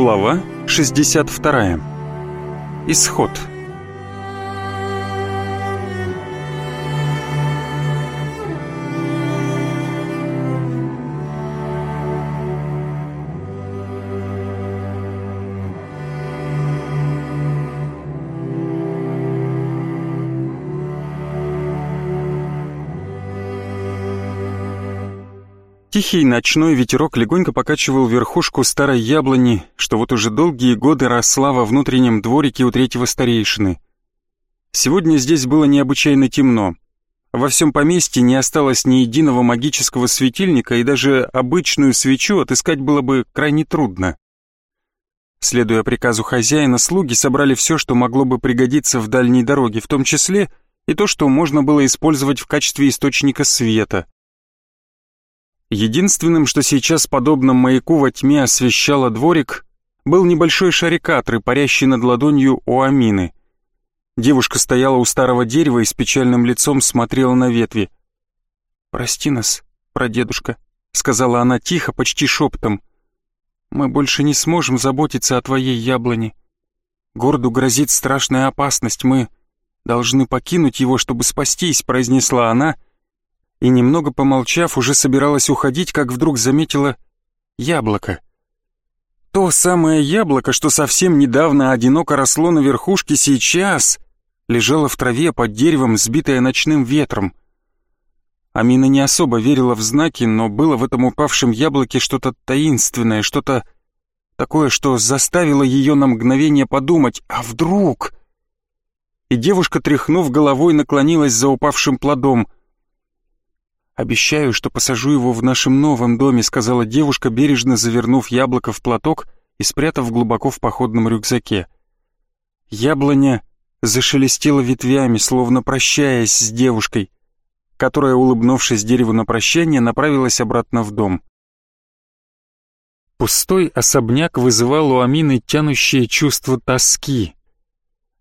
Глава 62. Исход. Тихий ночной ветерок легонько покачивал верхушку старой яблони, что вот уже долгие годы росла во внутреннем дворике у третьего старейшины. Сегодня здесь было необычайно темно. Во всем поместье не осталось ни единого магического светильника, и даже обычную свечу отыскать было бы крайне трудно. Следуя приказу хозяина, слуги собрали все, что могло бы пригодиться в дальней дороге, в том числе и то, что можно было использовать в качестве источника света — Единственным, что сейчас, подобно маяку во тьме, освещало дворик, был небольшой шарикатор, парящий над ладонью у Амины. Девушка стояла у старого дерева и с печальным лицом смотрела на ветви. «Прости нас, прадедушка», — сказала она тихо, почти шепотом. «Мы больше не сможем заботиться о твоей яблоне. Городу грозит страшная опасность, мы должны покинуть его, чтобы спастись», — произнесла она, — и, немного помолчав, уже собиралась уходить, как вдруг заметила яблоко. То самое яблоко, что совсем недавно одиноко росло на верхушке, сейчас лежало в траве под деревом, сбитое ночным ветром. Амина не особо верила в знаки, но было в этом упавшем яблоке что-то таинственное, что-то такое, что заставило ее на мгновение подумать, а вдруг... И девушка, тряхнув головой, наклонилась за упавшим плодом — «Обещаю, что посажу его в нашем новом доме», сказала девушка, бережно завернув яблоко в платок и спрятав глубоко в походном рюкзаке. Яблоня зашелестела ветвями, словно прощаясь с девушкой, которая, улыбнувшись дереву на прощание, направилась обратно в дом. Пустой особняк вызывал у Амины тянущее чувство тоски.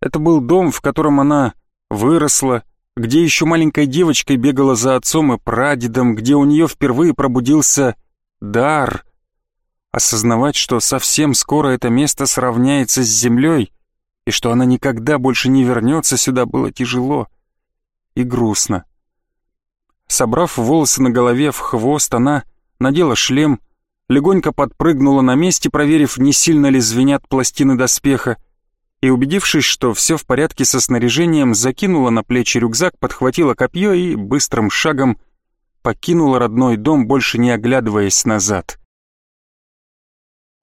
Это был дом, в котором она выросла, где еще маленькой девочкой бегала за отцом и прадедом, где у нее впервые пробудился дар. Осознавать, что совсем скоро это место сравняется с землей, и что она никогда больше не вернется сюда, было тяжело и грустно. Собрав волосы на голове в хвост, она надела шлем, легонько подпрыгнула на месте, проверив, не сильно ли звенят пластины доспеха, и, убедившись, что все в порядке со снаряжением, закинула на плечи рюкзак, подхватила копье и быстрым шагом покинула родной дом, больше не оглядываясь назад.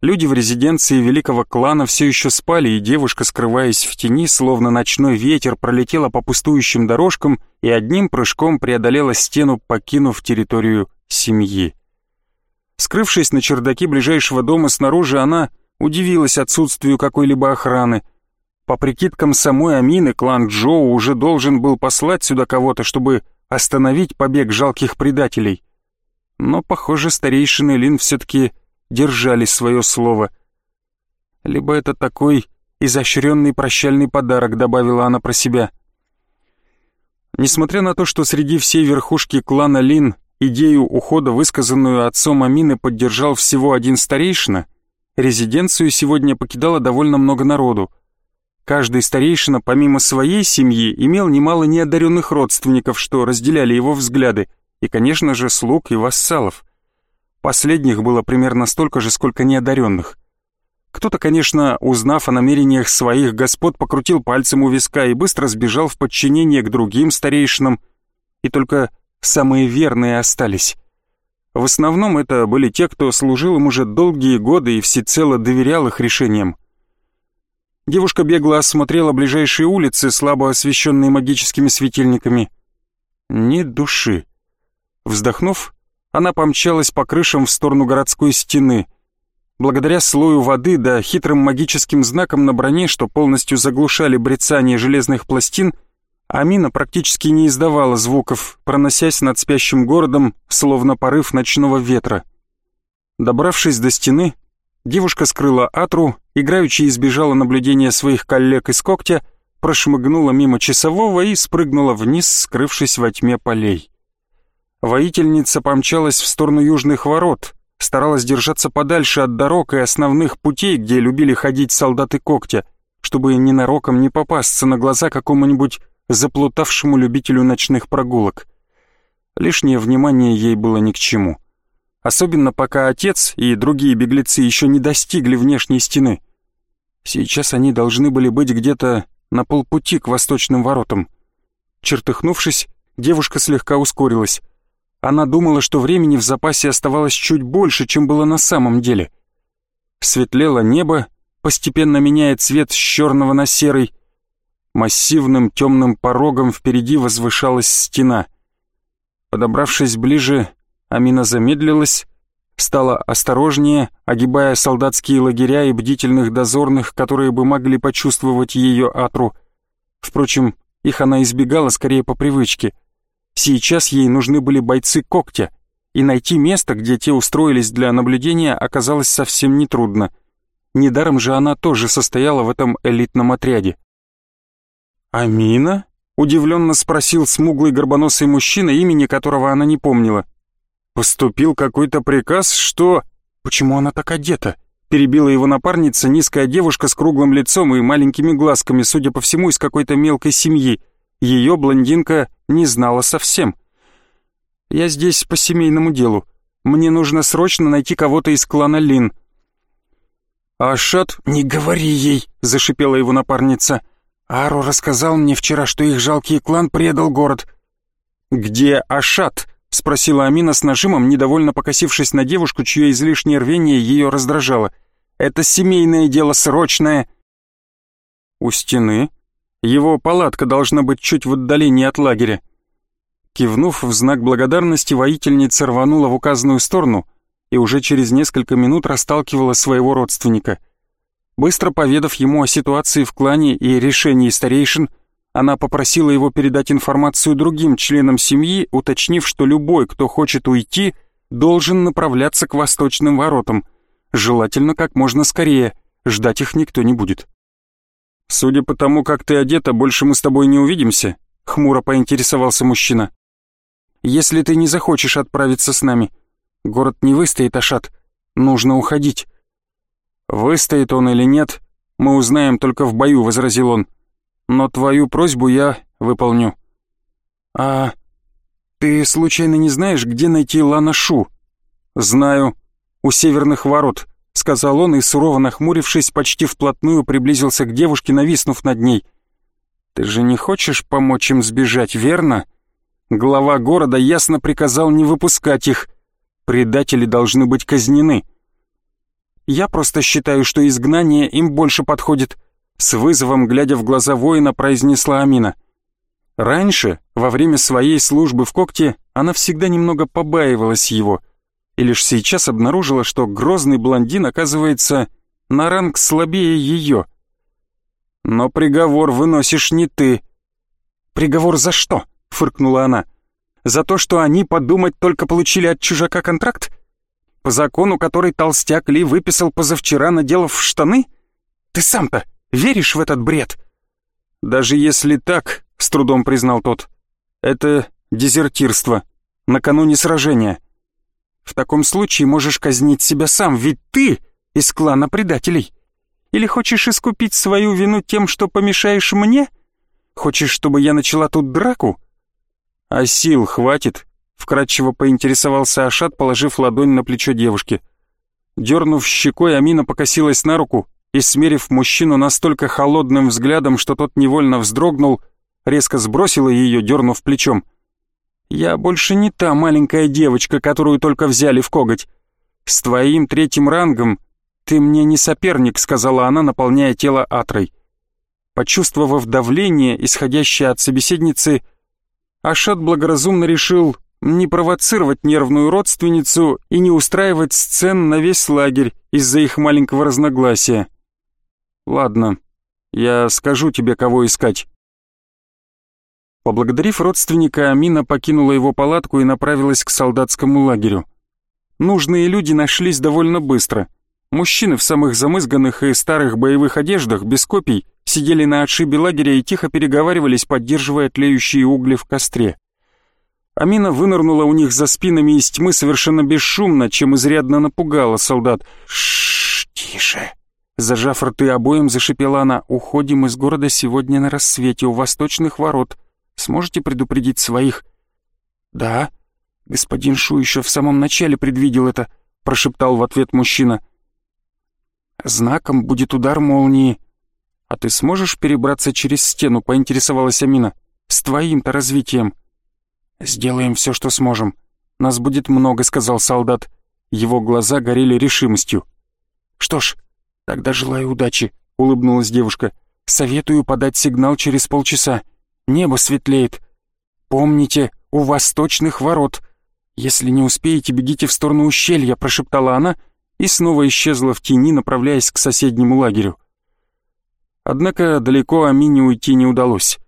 Люди в резиденции великого клана все еще спали, и девушка, скрываясь в тени, словно ночной ветер, пролетела по пустующим дорожкам и одним прыжком преодолела стену, покинув территорию семьи. Скрывшись на чердаке ближайшего дома снаружи, она удивилась отсутствию какой-либо охраны — по прикидкам самой Амины, клан Джоу уже должен был послать сюда кого-то, чтобы остановить побег жалких предателей. Но, похоже, старейшины Лин все-таки держали свое слово. Либо это такой изощренный прощальный подарок, добавила она про себя. Несмотря на то, что среди всей верхушки клана Лин идею ухода, высказанную отцом Амины, поддержал всего один старейшина, резиденцию сегодня покидало довольно много народу — Каждый старейшина, помимо своей семьи, имел немало неодаренных родственников, что разделяли его взгляды, и, конечно же, слуг и вассалов. Последних было примерно столько же, сколько неодаренных. Кто-то, конечно, узнав о намерениях своих господ, покрутил пальцем у виска и быстро сбежал в подчинение к другим старейшинам, и только самые верные остались. В основном это были те, кто служил им уже долгие годы и всецело доверял их решениям. Девушка бегло осмотрела ближайшие улицы, слабо освещенные магическими светильниками. Ни души. Вздохнув, она помчалась по крышам в сторону городской стены. Благодаря слою воды да хитрым магическим знакам на броне, что полностью заглушали брецание железных пластин, Амина практически не издавала звуков, проносясь над спящим городом, словно порыв ночного ветра. Добравшись до стены, Девушка скрыла Атру, играючи избежала наблюдения своих коллег из когтя, прошмыгнула мимо часового и спрыгнула вниз, скрывшись во тьме полей. Воительница помчалась в сторону южных ворот, старалась держаться подальше от дорог и основных путей, где любили ходить солдаты когтя, чтобы ненароком не попасться на глаза какому-нибудь заплутавшему любителю ночных прогулок. Лишнее внимание ей было ни к чему. Особенно пока отец и другие беглецы еще не достигли внешней стены. Сейчас они должны были быть где-то на полпути к восточным воротам. Чертыхнувшись, девушка слегка ускорилась. Она думала, что времени в запасе оставалось чуть больше, чем было на самом деле. Светлело небо, постепенно меняя цвет с черного на серый. Массивным темным порогом впереди возвышалась стена. Подобравшись ближе, Амина замедлилась, стала осторожнее, огибая солдатские лагеря и бдительных дозорных, которые бы могли почувствовать ее атру. Впрочем, их она избегала скорее по привычке. Сейчас ей нужны были бойцы когтя, и найти место, где те устроились для наблюдения, оказалось совсем нетрудно. Недаром же она тоже состояла в этом элитном отряде. «Амина?» — удивленно спросил смуглый горбоносый мужчина, имени которого она не помнила. «Поступил какой-то приказ, что...» «Почему она так одета?» Перебила его напарница, низкая девушка с круглым лицом и маленькими глазками, судя по всему, из какой-то мелкой семьи. Ее блондинка не знала совсем. «Я здесь по семейному делу. Мне нужно срочно найти кого-то из клана Лин». «Ашат, не говори ей!» — зашипела его напарница. «Ару рассказал мне вчера, что их жалкий клан предал город». «Где Ашат?» — спросила Амина с нажимом, недовольно покосившись на девушку, чье излишнее рвение ее раздражало. «Это семейное дело срочное!» «У стены. Его палатка должна быть чуть в отдалении от лагеря». Кивнув в знак благодарности, воительница рванула в указанную сторону и уже через несколько минут расталкивала своего родственника. Быстро поведав ему о ситуации в клане и решении старейшин, она попросила его передать информацию другим членам семьи, уточнив, что любой, кто хочет уйти, должен направляться к восточным воротам, желательно как можно скорее, ждать их никто не будет. «Судя по тому, как ты одета, больше мы с тобой не увидимся», — хмуро поинтересовался мужчина. «Если ты не захочешь отправиться с нами, город не выстоит, Ашат, нужно уходить». «Выстоит он или нет, мы узнаем только в бою», — возразил он но твою просьбу я выполню». «А ты случайно не знаешь, где найти Лана Шу?» «Знаю. У северных ворот», — сказал он и, сурово нахмурившись, почти вплотную приблизился к девушке, нависнув над ней. «Ты же не хочешь помочь им сбежать, верно?» Глава города ясно приказал не выпускать их. Предатели должны быть казнены. Я просто считаю, что изгнание им больше подходит. С вызовом, глядя в глаза воина, произнесла Амина. Раньше, во время своей службы в когте, она всегда немного побаивалась его, и лишь сейчас обнаружила, что грозный блондин оказывается на ранг слабее ее. «Но приговор выносишь не ты». «Приговор за что?» — фыркнула она. «За то, что они, подумать, только получили от чужака контракт? По закону, который толстяк Ли выписал позавчера, наделав штаны? Ты сам-то Веришь в этот бред?» «Даже если так», — с трудом признал тот, — «это дезертирство, накануне сражения. В таком случае можешь казнить себя сам, ведь ты из клана предателей. Или хочешь искупить свою вину тем, что помешаешь мне? Хочешь, чтобы я начала тут драку?» «А сил хватит?» — вкратчиво поинтересовался Ашат, положив ладонь на плечо девушки. Дернув щекой, Амина покосилась на руку, и, смерив мужчину настолько холодным взглядом, что тот невольно вздрогнул, резко сбросила ее, дернув плечом. «Я больше не та маленькая девочка, которую только взяли в коготь. С твоим третьим рангом ты мне не соперник», — сказала она, наполняя тело атрой. Почувствовав давление, исходящее от собеседницы, Ашат благоразумно решил не провоцировать нервную родственницу и не устраивать сцен на весь лагерь из-за их маленького разногласия. «Ладно, я скажу тебе, кого искать». Поблагодарив родственника, Амина покинула его палатку и направилась к солдатскому лагерю. Нужные люди нашлись довольно быстро. Мужчины в самых замызганных и старых боевых одеждах, без копий, сидели на отшибе лагеря и тихо переговаривались, поддерживая тлеющие угли в костре. Амина вынырнула у них за спинами из тьмы совершенно бесшумно, чем изрядно напугала солдат. «Шшш, тише!» Зажав рты обоим, зашипела она. «Уходим из города сегодня на рассвете у восточных ворот. Сможете предупредить своих?» «Да». Господин Шу еще в самом начале предвидел это, прошептал в ответ мужчина. «Знаком будет удар молнии. А ты сможешь перебраться через стену?» — поинтересовалась Амина. «С твоим-то развитием». «Сделаем все, что сможем. Нас будет много», — сказал солдат. Его глаза горели решимостью. «Что ж, тогда желаю удачи», — улыбнулась девушка. «Советую подать сигнал через полчаса. Небо светлеет. Помните, у восточных ворот. Если не успеете, бегите в сторону ущелья», — прошептала она и снова исчезла в тени, направляясь к соседнему лагерю. Однако далеко Амине уйти не удалось.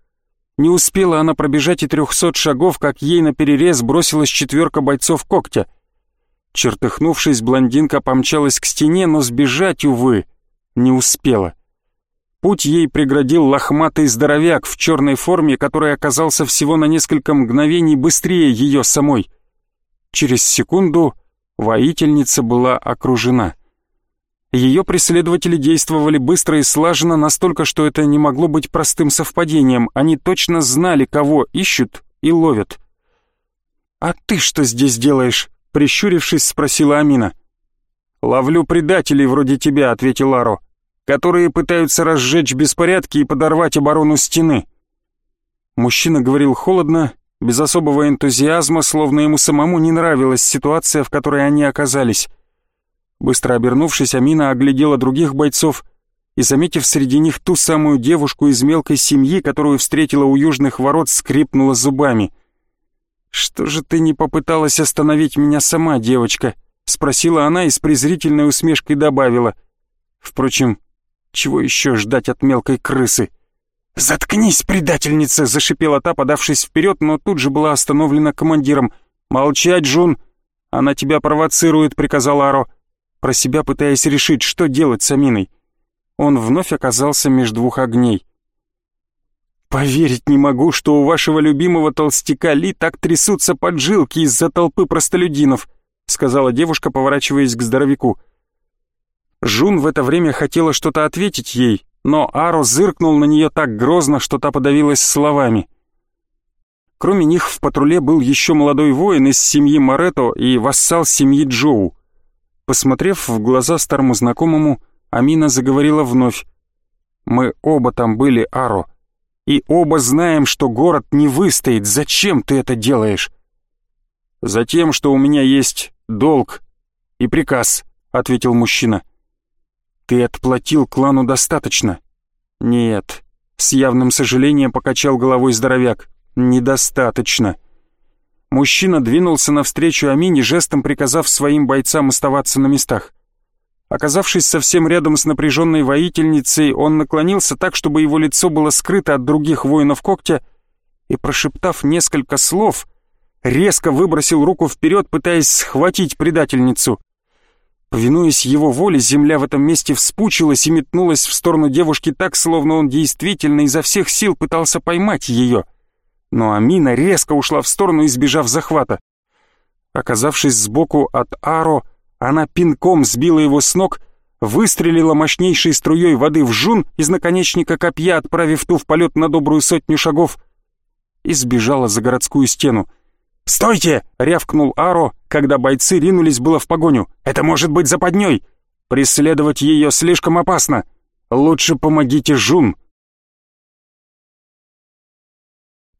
Не успела она пробежать и трехсот шагов, как ей на перерез бросилась четверка бойцов когтя. Чертыхнувшись, блондинка помчалась к стене, но сбежать, увы, не успела. Путь ей преградил лохматый здоровяк в черной форме, который оказался всего на несколько мгновений быстрее ее самой. Через секунду воительница была окружена. Ее преследователи действовали быстро и слаженно, настолько, что это не могло быть простым совпадением. Они точно знали, кого ищут и ловят. «А ты что здесь делаешь?» — прищурившись, спросила Амина. «Ловлю предателей вроде тебя», — ответил Аро, «которые пытаются разжечь беспорядки и подорвать оборону стены». Мужчина говорил холодно, без особого энтузиазма, словно ему самому не нравилась ситуация, в которой они оказались. Быстро обернувшись, Амина оглядела других бойцов и, заметив среди них ту самую девушку из мелкой семьи, которую встретила у южных ворот, скрипнула зубами. «Что же ты не попыталась остановить меня сама, девочка?» — спросила она и с презрительной усмешкой добавила. «Впрочем, чего еще ждать от мелкой крысы?» «Заткнись, предательница!» — зашипела та, подавшись вперед, но тут же была остановлена командиром. «Молчать, Джун! Она тебя провоцирует!» — приказал Аро про себя пытаясь решить, что делать с Аминой. Он вновь оказался между двух огней. «Поверить не могу, что у вашего любимого толстяка Ли так трясутся поджилки из-за толпы простолюдинов», сказала девушка, поворачиваясь к здоровяку. Жун в это время хотела что-то ответить ей, но Аро зыркнул на нее так грозно, что та подавилась словами. Кроме них в патруле был еще молодой воин из семьи Морето и вассал семьи Джоу. Посмотрев в глаза старому знакомому, Амина заговорила вновь. «Мы оба там были, Аро, и оба знаем, что город не выстоит. Зачем ты это делаешь?» «Затем, что у меня есть долг и приказ», — ответил мужчина. «Ты отплатил клану достаточно?» «Нет», — с явным сожалением покачал головой здоровяк. «Недостаточно». Мужчина двинулся навстречу Амине, жестом приказав своим бойцам оставаться на местах. Оказавшись совсем рядом с напряженной воительницей, он наклонился так, чтобы его лицо было скрыто от других воинов когтя, и, прошептав несколько слов, резко выбросил руку вперед, пытаясь схватить предательницу. Повинуясь его воле, земля в этом месте вспучилась и метнулась в сторону девушки так, словно он действительно изо всех сил пытался поймать ее — но Амина резко ушла в сторону, избежав захвата. Оказавшись сбоку от Аро, она пинком сбила его с ног, выстрелила мощнейшей струей воды в жун из наконечника копья, отправив ту в полет на добрую сотню шагов, и сбежала за городскую стену. «Стойте!» — рявкнул Аро, когда бойцы ринулись было в погоню. «Это может быть западней! Преследовать ее слишком опасно! Лучше помогите Жун!»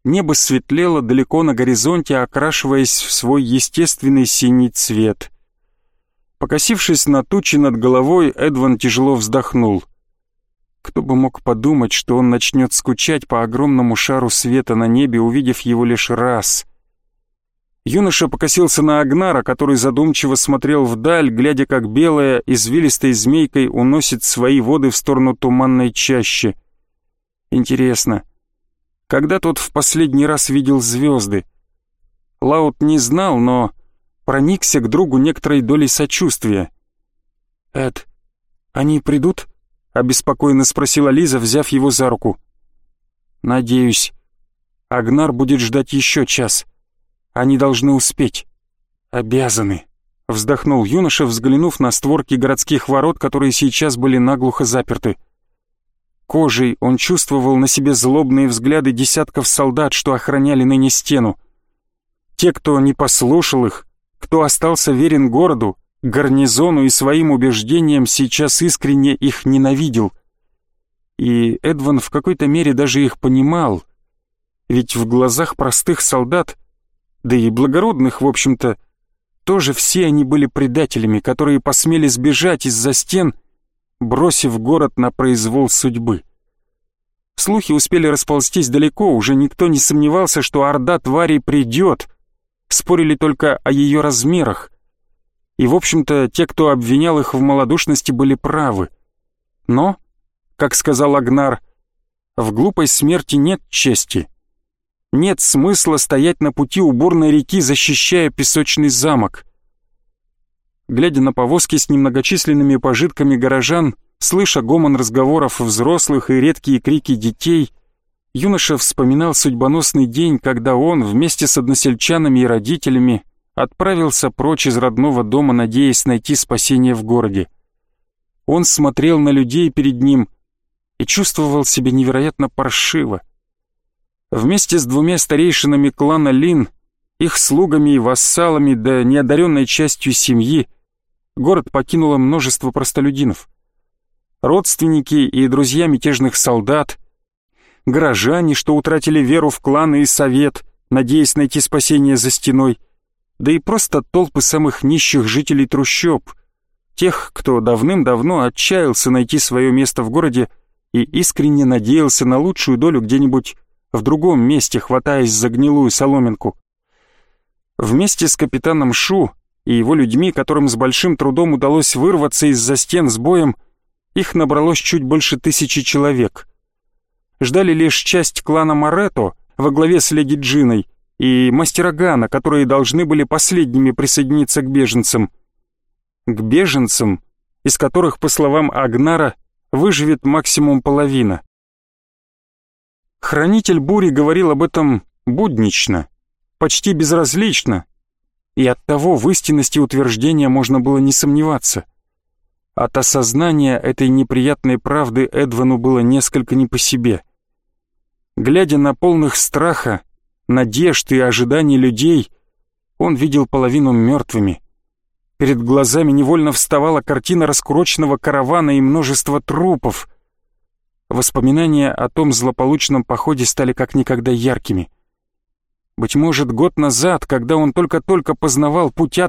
Небо светлело далеко на горизонте, окрашиваясь в свой естественный синий цвет. Покосившись на тучи над головой, Эдван тяжело вздохнул. Кто бы мог подумать, что он начнет скучать по огромному шару света на небе, увидев его лишь раз. Юноша покосился на Агнара, который задумчиво смотрел вдаль, глядя, как белая, извилистой змейкой уносит свои воды в сторону туманной чащи. Интересно, когда тот в последний раз видел звезды. Лаут не знал, но проникся к другу некоторой долей сочувствия. «Эд, они придут?» — обеспокоенно спросила Лиза, взяв его за руку. «Надеюсь. Агнар будет ждать еще час. Они должны успеть. Обязаны. Вздохнул юноша, взглянув на створки городских ворот, которые сейчас были наглухо заперты. Кожей он чувствовал на себе злобные взгляды десятков солдат, что охраняли ныне стену. Те, кто не послушал их, кто остался верен городу, гарнизону и своим убеждениям, сейчас искренне их ненавидел. И Эдван в какой-то мере даже их понимал, ведь в глазах простых солдат, да и благородных, в общем-то, тоже все они были предателями, которые посмели сбежать из-за стен, бросив город на произвол судьбы. Слухи успели расползтись далеко, уже никто не сомневался, что орда тварей придет. Спорили только о ее размерах. И, в общем-то, те, кто обвинял их в малодушности, были правы. Но, как сказал Агнар, в глупой смерти нет чести. Нет смысла стоять на пути уборной реки, защищая песочный замок. Глядя на повозки с немногочисленными пожитками горожан, слыша гомон разговоров взрослых и редкие крики детей, юноша вспоминал судьбоносный день, когда он вместе с односельчанами и родителями отправился прочь из родного дома, надеясь найти спасение в городе. Он смотрел на людей перед ним и чувствовал себя невероятно паршиво. Вместе с двумя старейшинами клана Лин, их слугами и вассалами, да неодаренной частью семьи, город покинуло множество простолюдинов. Родственники и друзья мятежных солдат, горожане, что утратили веру в кланы и совет, надеясь найти спасение за стеной, да и просто толпы самых нищих жителей трущоб, тех, кто давным-давно отчаялся найти свое место в городе и искренне надеялся на лучшую долю где-нибудь в другом месте, хватаясь за гнилую соломинку. Вместе с капитаном Шу и его людьми, которым с большим трудом удалось вырваться из-за стен с боем, их набралось чуть больше тысячи человек. Ждали лишь часть клана Марето во главе с леди Джиной и мастера Гана, которые должны были последними присоединиться к беженцам. К беженцам, из которых, по словам Агнара, выживет максимум половина. Хранитель бури говорил об этом буднично, почти безразлично, и оттого в истинности утверждения можно было не сомневаться. От осознания этой неприятной правды Эдвану было несколько не по себе. Глядя на полных страха, надежд и ожиданий людей, он видел половину мертвыми. Перед глазами невольно вставала картина раскуроченного каравана и множества трупов — Воспоминания о том злополучном походе стали как никогда яркими. Быть может, год назад, когда он только-только познавал путь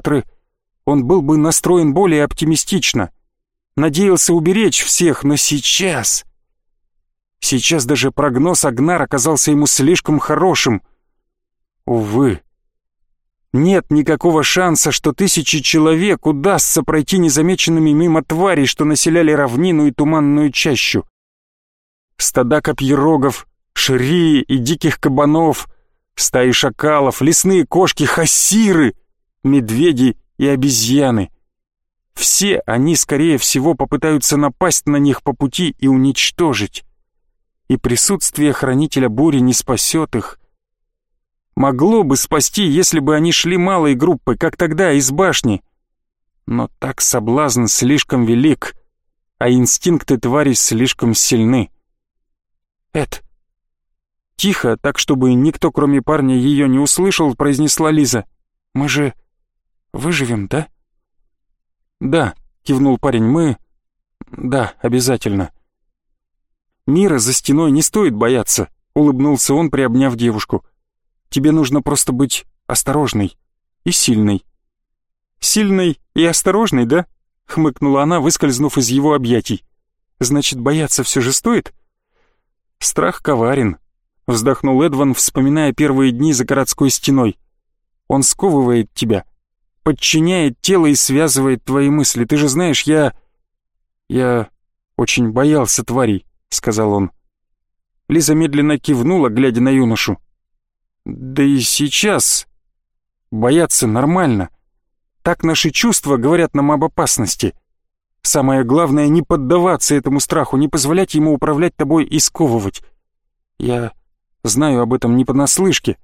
он был бы настроен более оптимистично. Надеялся уберечь всех, но сейчас... Сейчас даже прогноз Агнар оказался ему слишком хорошим. Увы. Нет никакого шанса, что тысячи человек удастся пройти незамеченными мимо тварей, что населяли равнину и туманную чащу стада копьерогов, шрии и диких кабанов, стаи шакалов, лесные кошки, хасиры, медведи и обезьяны. Все они, скорее всего, попытаются напасть на них по пути и уничтожить. И присутствие хранителя бури не спасет их. Могло бы спасти, если бы они шли малой группой, как тогда из башни. Но так соблазн слишком велик, а инстинкты твари слишком сильны. Эд!» Тихо, так чтобы никто, кроме парня, ее не услышал, произнесла Лиза. «Мы же выживем, да?» «Да», — кивнул парень, — «мы...» «Да, обязательно». «Мира за стеной не стоит бояться», — улыбнулся он, приобняв девушку. «Тебе нужно просто быть осторожной и сильной». «Сильной и осторожной, да?» — хмыкнула она, выскользнув из его объятий. «Значит, бояться все же стоит?» Страх коварен, вздохнул Эдван, вспоминая первые дни за городской стеной. Он сковывает тебя, подчиняет тело и связывает твои мысли. Ты же знаешь, я... Я очень боялся тварей, сказал он. Лиза медленно кивнула, глядя на юношу. Да и сейчас бояться нормально. Так наши чувства говорят нам об опасности. Самое главное — не поддаваться этому страху, не позволять ему управлять тобой и сковывать. Я знаю об этом не понаслышке.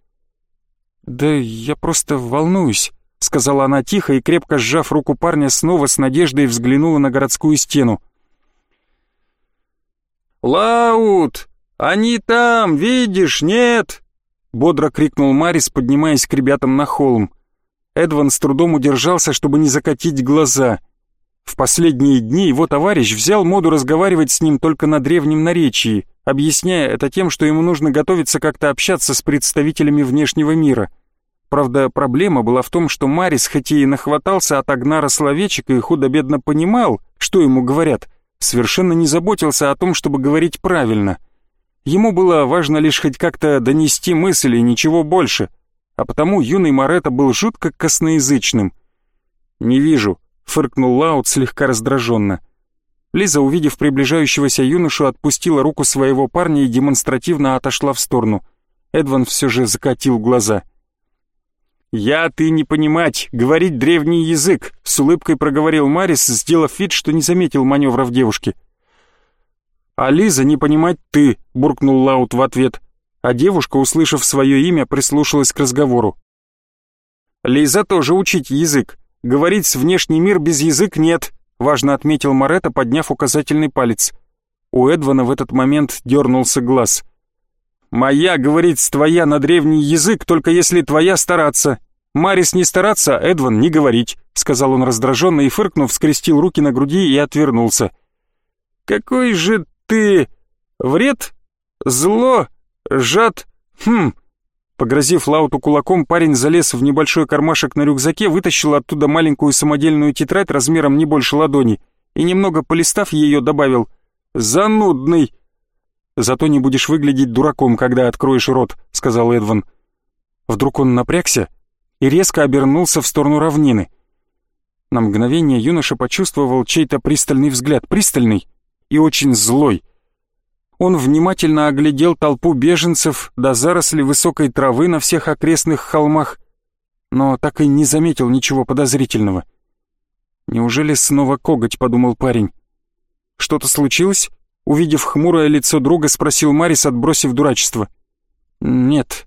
«Да я просто волнуюсь», — сказала она тихо и, крепко сжав руку парня, снова с надеждой взглянула на городскую стену. «Лаут! Они там, видишь, нет?» Бодро крикнул Марис, поднимаясь к ребятам на холм. Эдван с трудом удержался, чтобы не закатить глаза. В последние дни его товарищ взял моду разговаривать с ним только на древнем наречии, объясняя это тем, что ему нужно готовиться как-то общаться с представителями внешнего мира. Правда, проблема была в том, что Марис, хоть и нахватался от Агнара словечек и худо-бедно понимал, что ему говорят, совершенно не заботился о том, чтобы говорить правильно. Ему было важно лишь хоть как-то донести мысли и ничего больше, а потому юный Моретто был жутко косноязычным. «Не вижу», — фыркнул Лаут слегка раздраженно. Лиза, увидев приближающегося юношу, отпустила руку своего парня и демонстративно отошла в сторону. Эдван все же закатил глаза — «Я, ты не понимать, говорить древний язык», — с улыбкой проговорил Марис, сделав вид, что не заметил маневров девушки. «А Лиза, не понимать ты», — буркнул Лаут в ответ, а девушка, услышав свое имя, прислушалась к разговору. «Лиза тоже учить язык. Говорить с внешний мир без язык нет», — важно отметил Моретто, подняв указательный палец. У Эдвана в этот момент дернулся глаз — «Моя, говорит, твоя на древний язык, только если твоя стараться. Марис не стараться, Эдван не говорить», — сказал он раздраженно и, фыркнув, скрестил руки на груди и отвернулся. «Какой же ты... вред? Зло? Жад? Хм...» Погрозив Лауту кулаком, парень залез в небольшой кармашек на рюкзаке, вытащил оттуда маленькую самодельную тетрадь размером не больше ладони и, немного полистав ее, добавил «Занудный!» Зато не будешь выглядеть дураком, когда откроешь рот», — сказал Эдван. Вдруг он напрягся и резко обернулся в сторону равнины. На мгновение юноша почувствовал чей-то пристальный взгляд, пристальный и очень злой. Он внимательно оглядел толпу беженцев до заросли высокой травы на всех окрестных холмах, но так и не заметил ничего подозрительного. «Неужели снова коготь?» — подумал парень. «Что-то случилось?» Увидев хмурое лицо друга, спросил Марис, отбросив дурачество. «Нет,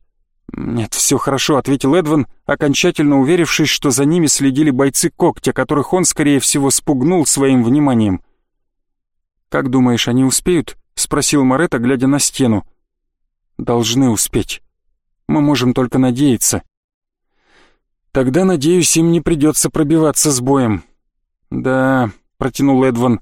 нет, все хорошо», — ответил Эдван, окончательно уверившись, что за ними следили бойцы когтя, которых он, скорее всего, спугнул своим вниманием. «Как думаешь, они успеют?» — спросил Моретто, глядя на стену. «Должны успеть. Мы можем только надеяться». «Тогда, надеюсь, им не придется пробиваться с боем». «Да», — протянул Эдван,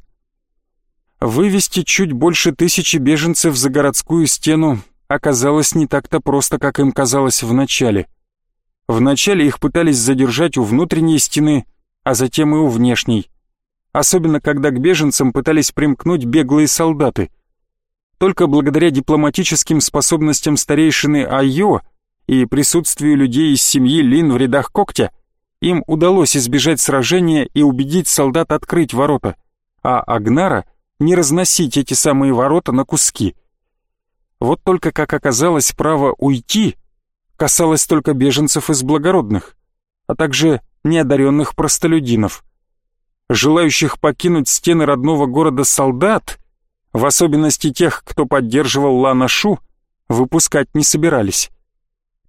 Вывести чуть больше тысячи беженцев за городскую стену оказалось не так-то просто, как им казалось в начале. Вначале их пытались задержать у внутренней стены, а затем и у внешней. Особенно, когда к беженцам пытались примкнуть беглые солдаты. Только благодаря дипломатическим способностям старейшины Айо и присутствию людей из семьи Лин в рядах когтя им удалось избежать сражения и убедить солдат открыть ворота, а Агнара — не разносить эти самые ворота на куски. Вот только, как оказалось, право уйти касалось только беженцев из благородных, а также неодаренных простолюдинов. Желающих покинуть стены родного города солдат, в особенности тех, кто поддерживал Ланашу, выпускать не собирались.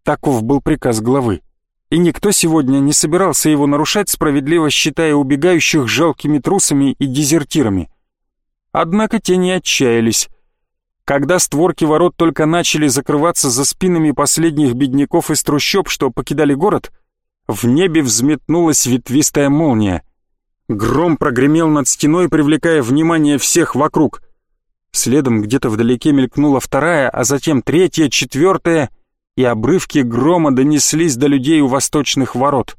Таков был приказ главы, и никто сегодня не собирался его нарушать, справедливо считая убегающих жалкими трусами и дезертирами. Однако те не отчаялись. Когда створки ворот только начали закрываться за спинами последних бедняков из трущоб, что покидали город, в небе взметнулась ветвистая молния. Гром прогремел над стеной, привлекая внимание всех вокруг. Следом где-то вдалеке мелькнула вторая, а затем третья, четвертая, и обрывки грома донеслись до людей у восточных ворот —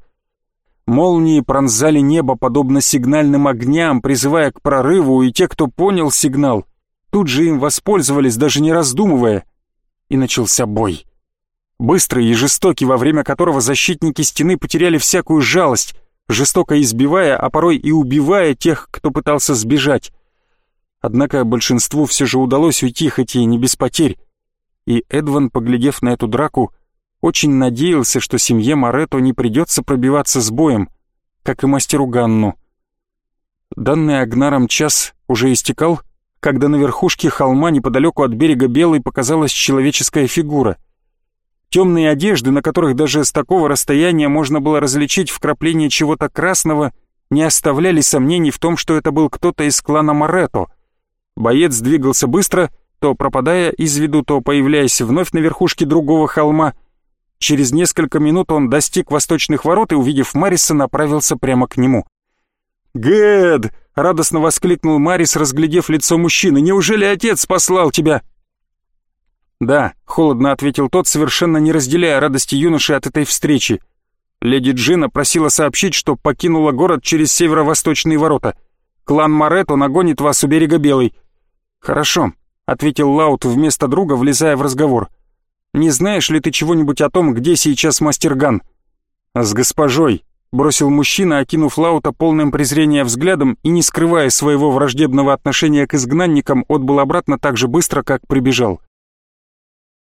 Молнии пронзали небо подобно сигнальным огням, призывая к прорыву, и те, кто понял сигнал, тут же им воспользовались, даже не раздумывая. И начался бой. Быстрый и жестокий, во время которого защитники стены потеряли всякую жалость, жестоко избивая, а порой и убивая тех, кто пытался сбежать. Однако большинству все же удалось уйти, хоть и не без потерь. И Эдван, поглядев на эту драку, очень надеялся, что семье Моретто не придется пробиваться с боем, как и мастеру Ганну. Данный Агнаром час уже истекал, когда на верхушке холма неподалеку от берега Белой показалась человеческая фигура. Темные одежды, на которых даже с такого расстояния можно было различить вкрапление чего-то красного, не оставляли сомнений в том, что это был кто-то из клана Морето. Боец двигался быстро, то пропадая из виду, то появляясь вновь на верхушке другого холма. Через несколько минут он достиг восточных ворот и, увидев Мариса, направился прямо к нему. «Гэд!» — радостно воскликнул Марис, разглядев лицо мужчины. «Неужели отец послал тебя?» «Да», — холодно ответил тот, совершенно не разделяя радости юноши от этой встречи. Леди Джина просила сообщить, что покинула город через северо-восточные ворота. Клан Моретто нагонит вас у берега Белой. «Хорошо», — ответил Лаут вместо друга, влезая в разговор. «Не знаешь ли ты чего-нибудь о том, где сейчас мастер Ган?» «С госпожой», — бросил мужчина, окинув Лаута полным презрения взглядом и, не скрывая своего враждебного отношения к изгнанникам, отбыл обратно так же быстро, как прибежал.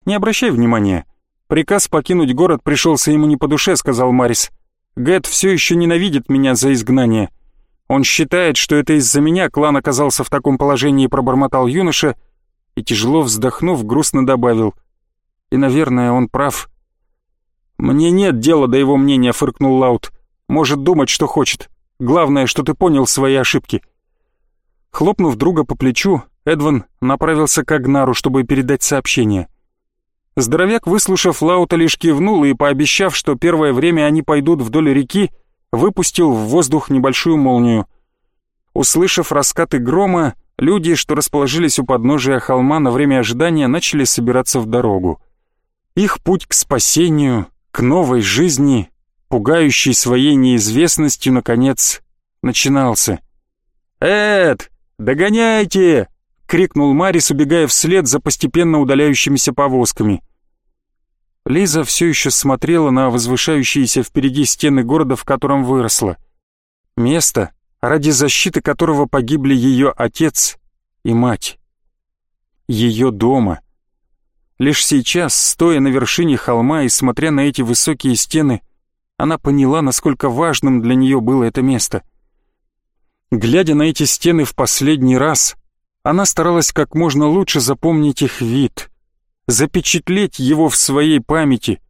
«Не обращай внимания. Приказ покинуть город пришелся ему не по душе», — сказал Марис. «Гэт все еще ненавидит меня за изгнание. Он считает, что это из-за меня клан оказался в таком положении», — пробормотал юноша и, тяжело вздохнув, грустно добавил. «И, наверное, он прав». «Мне нет дела до его мнения», — фыркнул Лаут. «Может думать, что хочет. Главное, что ты понял свои ошибки». Хлопнув друга по плечу, Эдван направился к Агнару, чтобы передать сообщение. Здоровяк, выслушав Лаута, лишь кивнул и, пообещав, что первое время они пойдут вдоль реки, выпустил в воздух небольшую молнию. Услышав раскаты грома, люди, что расположились у подножия холма на время ожидания, начали собираться в дорогу. Их путь к спасению, к новой жизни, пугающей своей неизвестностью, наконец, начинался. «Эд, догоняйте!» — крикнул Марис, убегая вслед за постепенно удаляющимися повозками. Лиза все еще смотрела на возвышающиеся впереди стены города, в котором выросла. Место, ради защиты которого погибли ее отец и мать. Ее дома. Лишь сейчас, стоя на вершине холма и смотря на эти высокие стены, она поняла, насколько важным для нее было это место. Глядя на эти стены в последний раз, она старалась как можно лучше запомнить их вид, запечатлеть его в своей памяти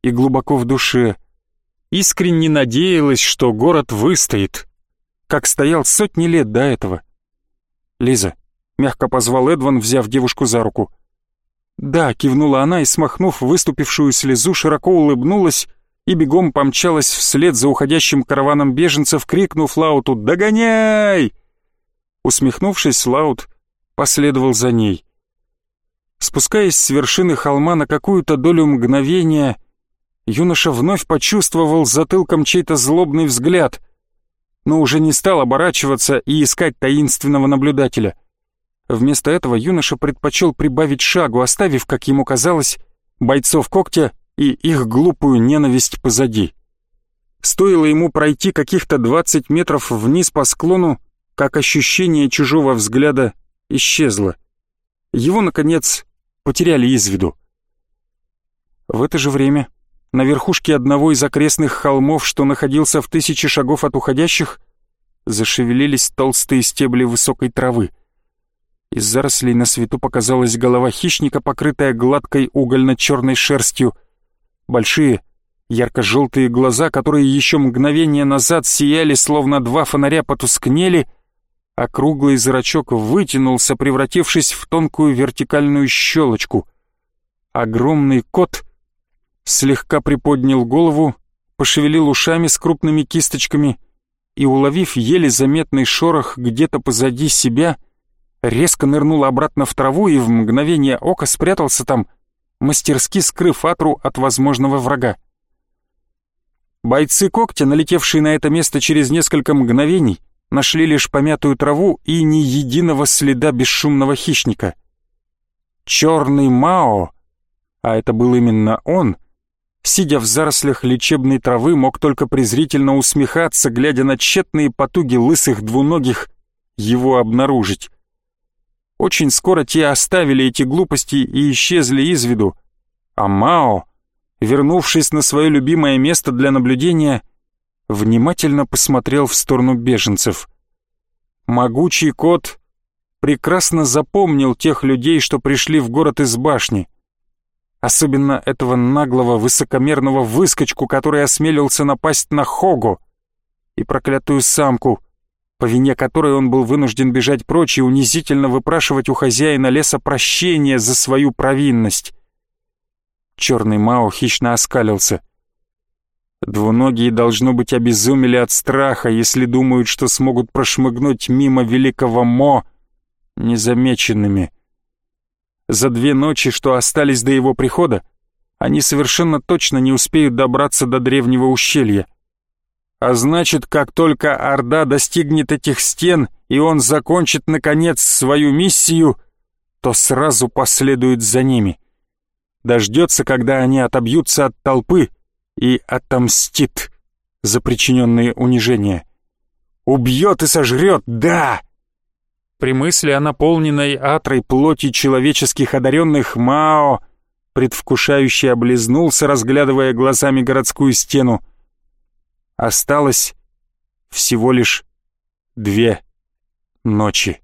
и глубоко в душе. Искренне надеялась, что город выстоит, как стоял сотни лет до этого. «Лиза», — мягко позвал Эдван, взяв девушку за руку. «Да», — кивнула она и, смахнув выступившую слезу, широко улыбнулась и бегом помчалась вслед за уходящим караваном беженцев, крикнув Лауту «Догоняй!». Усмехнувшись, Лаут последовал за ней. Спускаясь с вершины холма на какую-то долю мгновения, юноша вновь почувствовал затылком чей-то злобный взгляд, но уже не стал оборачиваться и искать таинственного наблюдателя. Вместо этого юноша предпочел прибавить шагу, оставив, как ему казалось, бойцов когтя и их глупую ненависть позади. Стоило ему пройти каких-то двадцать метров вниз по склону, как ощущение чужого взгляда исчезло. Его, наконец, потеряли из виду. В это же время на верхушке одного из окрестных холмов, что находился в тысячи шагов от уходящих, зашевелились толстые стебли высокой травы. Из зарослей на свету показалась голова хищника, покрытая гладкой угольно-черной шерстью. Большие, ярко-желтые глаза, которые еще мгновение назад сияли, словно два фонаря потускнели — а круглый зрачок вытянулся, превратившись в тонкую вертикальную щелочку. Огромный кот слегка приподнял голову, пошевелил ушами с крупными кисточками и, уловив еле заметный шорох где-то позади себя, резко нырнул обратно в траву и в мгновение ока спрятался там, мастерски скрыв Атру от возможного врага. Бойцы когтя, налетевшие на это место через несколько мгновений, нашли лишь помятую траву и ни единого следа бесшумного хищника. Черный Мао, а это был именно он, сидя в зарослях лечебной травы, мог только презрительно усмехаться, глядя на тщетные потуги лысых двуногих его обнаружить. Очень скоро те оставили эти глупости и исчезли из виду, а Мао, вернувшись на свое любимое место для наблюдения, внимательно посмотрел в сторону беженцев. Могучий кот прекрасно запомнил тех людей, что пришли в город из башни. Особенно этого наглого, высокомерного выскочку, который осмелился напасть на Хогу. И проклятую самку, по вине которой он был вынужден бежать прочь и унизительно выпрашивать у хозяина леса прощения за свою провинность. Черный Мао хищно оскалился. Двуногие, должно быть, обезумели от страха, если думают, что смогут прошмыгнуть мимо великого Мо незамеченными. За две ночи, что остались до его прихода, они совершенно точно не успеют добраться до древнего ущелья. А значит, как только Орда достигнет этих стен, и он закончит, наконец, свою миссию, то сразу последует за ними. Дождется, когда они отобьются от толпы и отомстит за причиненные унижения. Убьет и сожрет, да! При мысли о наполненной атрой плоти человеческих одаренных Мао предвкушающе облизнулся, разглядывая глазами городскую стену. Осталось всего лишь две ночи.